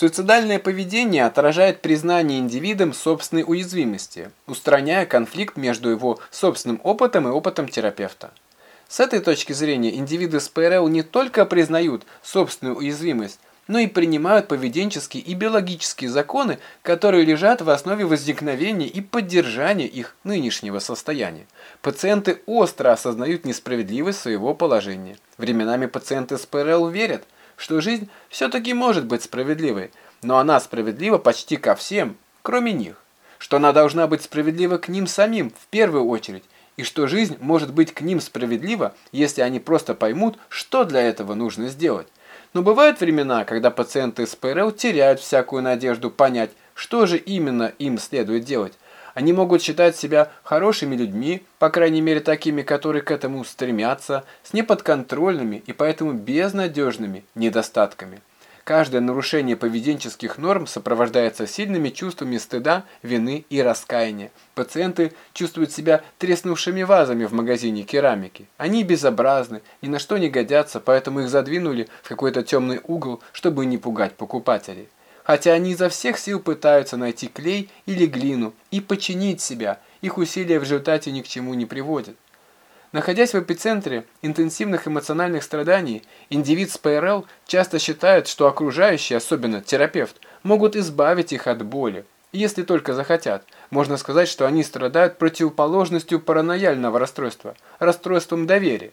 Суицидальное поведение отражает признание индивидом собственной уязвимости, устраняя конфликт между его собственным опытом и опытом терапевта. С этой точки зрения индивиды с ПРЛ не только признают собственную уязвимость, но и принимают поведенческие и биологические законы, которые лежат в основе возникновения и поддержания их нынешнего состояния. Пациенты остро осознают несправедливость своего положения. Временами пациенты с ПРЛ верят, что жизнь все-таки может быть справедливой, но она справедлива почти ко всем, кроме них. Что она должна быть справедлива к ним самим в первую очередь, и что жизнь может быть к ним справедлива, если они просто поймут, что для этого нужно сделать. Но бывают времена, когда пациенты с ПРЛ теряют всякую надежду понять, что же именно им следует делать. Они могут считать себя хорошими людьми, по крайней мере такими, которые к этому стремятся, с неподконтрольными и поэтому безнадежными недостатками. Каждое нарушение поведенческих норм сопровождается сильными чувствами стыда, вины и раскаяния. Пациенты чувствуют себя треснувшими вазами в магазине керамики. Они безобразны, ни на что не годятся, поэтому их задвинули в какой-то темный угол, чтобы не пугать покупателей. Хотя они изо всех сил пытаются найти клей или глину и починить себя, их усилия в результате ни к чему не приводят. Находясь в эпицентре интенсивных эмоциональных страданий, индивид с ПРЛ часто считает, что окружающие, особенно терапевт, могут избавить их от боли. если только захотят, можно сказать, что они страдают противоположностью паранояльного расстройства, расстройством доверия.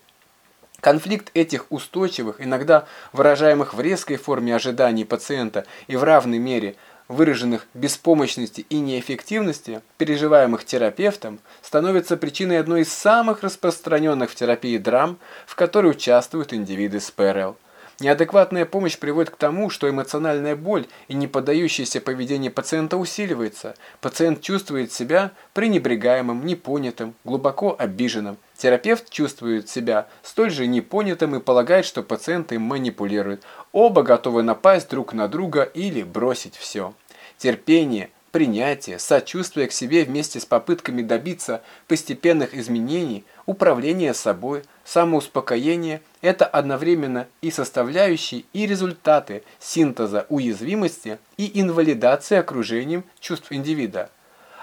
Конфликт этих устойчивых, иногда выражаемых в резкой форме ожиданий пациента и в равной мере выраженных беспомощности и неэффективности, переживаемых терапевтом, становится причиной одной из самых распространенных в терапии драм, в которой участвуют индивиды с ПРЛ. Неадекватная помощь приводит к тому, что эмоциональная боль и неподдающееся поведение пациента усиливается. Пациент чувствует себя пренебрегаемым, непонятым, глубоко обиженным. Терапевт чувствует себя столь же непонятым и полагает, что пациент им манипулирует. Оба готовы напасть друг на друга или бросить все. Терпение, принятие, сочувствие к себе вместе с попытками добиться постепенных изменений, управление собой, самоуспокоение – это одновременно и составляющие, и результаты синтеза уязвимости и инвалидации окружением чувств индивида.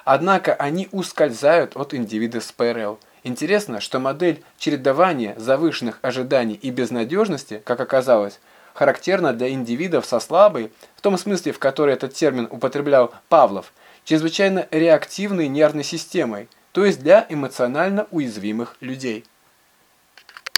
Однако они ускользают от индивида с ПРЛ. Интересно, что модель чередования завышенных ожиданий и безнадежности, как оказалось, характерна для индивидов со слабой, в том смысле, в который этот термин употреблял Павлов, чрезвычайно реактивной нервной системой, то есть для эмоционально уязвимых людей.